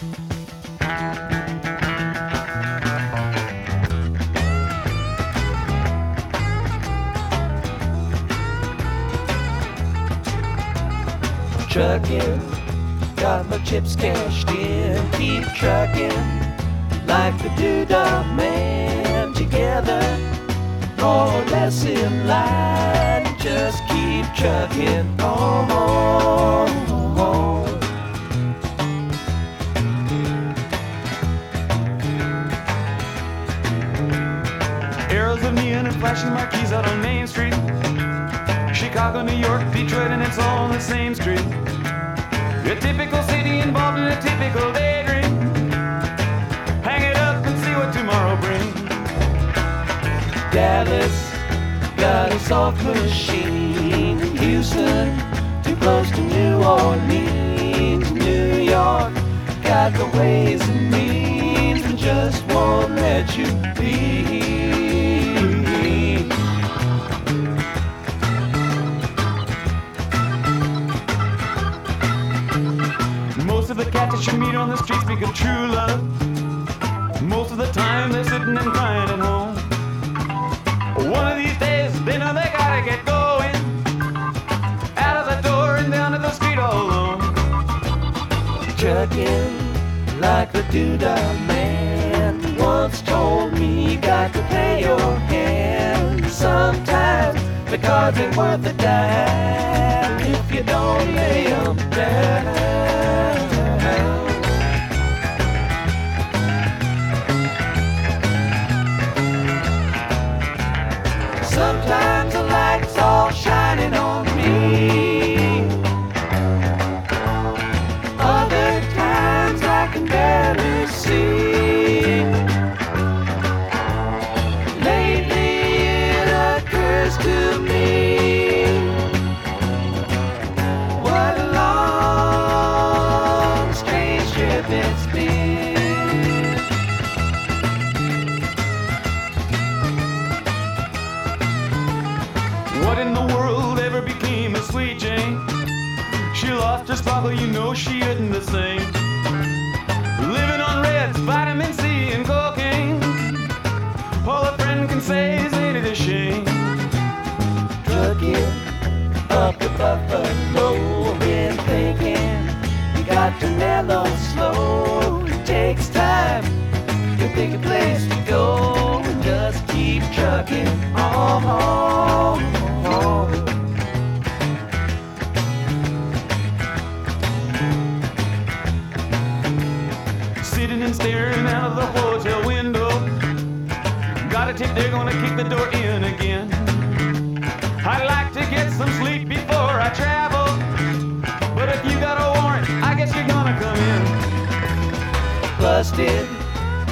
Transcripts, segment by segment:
Trucking, got my chips cashed in. Keep trucking like the doodah man together, more or less in line. Just keep trucking on. Flashing marquees out on Main Street. Chicago, New York, Detroit, and it's all on the same street. A typical city involved in a typical daydream. Hang it up and see what tomorrow brings. Dallas got a soft machine. Houston, too close to New Orleans. New York got the ways and means, and just won't let you be. The of true love. Most of the time they're sitting and crying at home. One of these days they know they gotta get going. Out of the door and down to the street all alone. Trucking like the doodah man once told me you got to play your hand. Sometimes the cards ain't worth a dime if you don't lay 'em down. Sweet Jane? She lost her sparkle, you know she isn't the same. Living on reds, vitamin C, and cocaine. All a friend can say is ain't it a shame? trucking up the buffalo. Been thinking you got to mellow slow. It takes time to pick a place to go just keep trucking on. The door in again. I'd like to get some sleep before I travel. But if you got a warrant, I guess you're gonna come in. Busted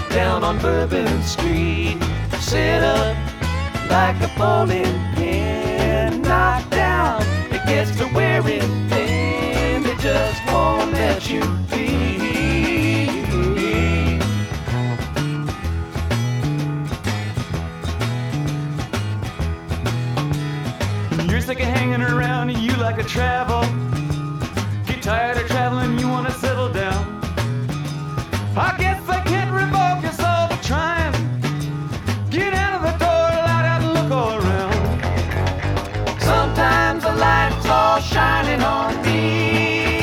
down on Bourbon Street. Set up like a bowling pin. Knocked down, it gets to wearing thin. They just won't let you be. Travel. Get tired of traveling, you wanna settle down. I guess I can't revoke your soul for trying. Get out of the door, light out and look all around. Sometimes the light's all shining on me.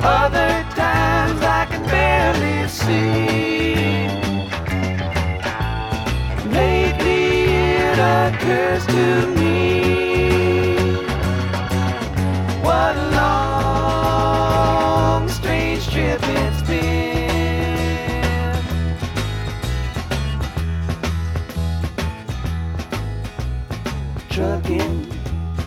Other times I can barely see. trucking.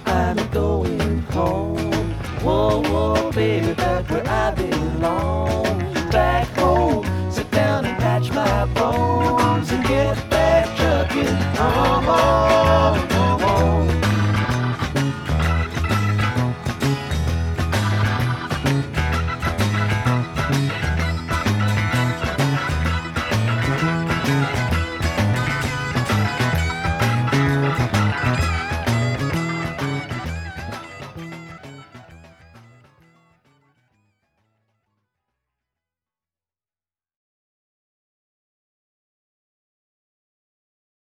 I'm going home. Whoa, whoa, baby, back where I belong.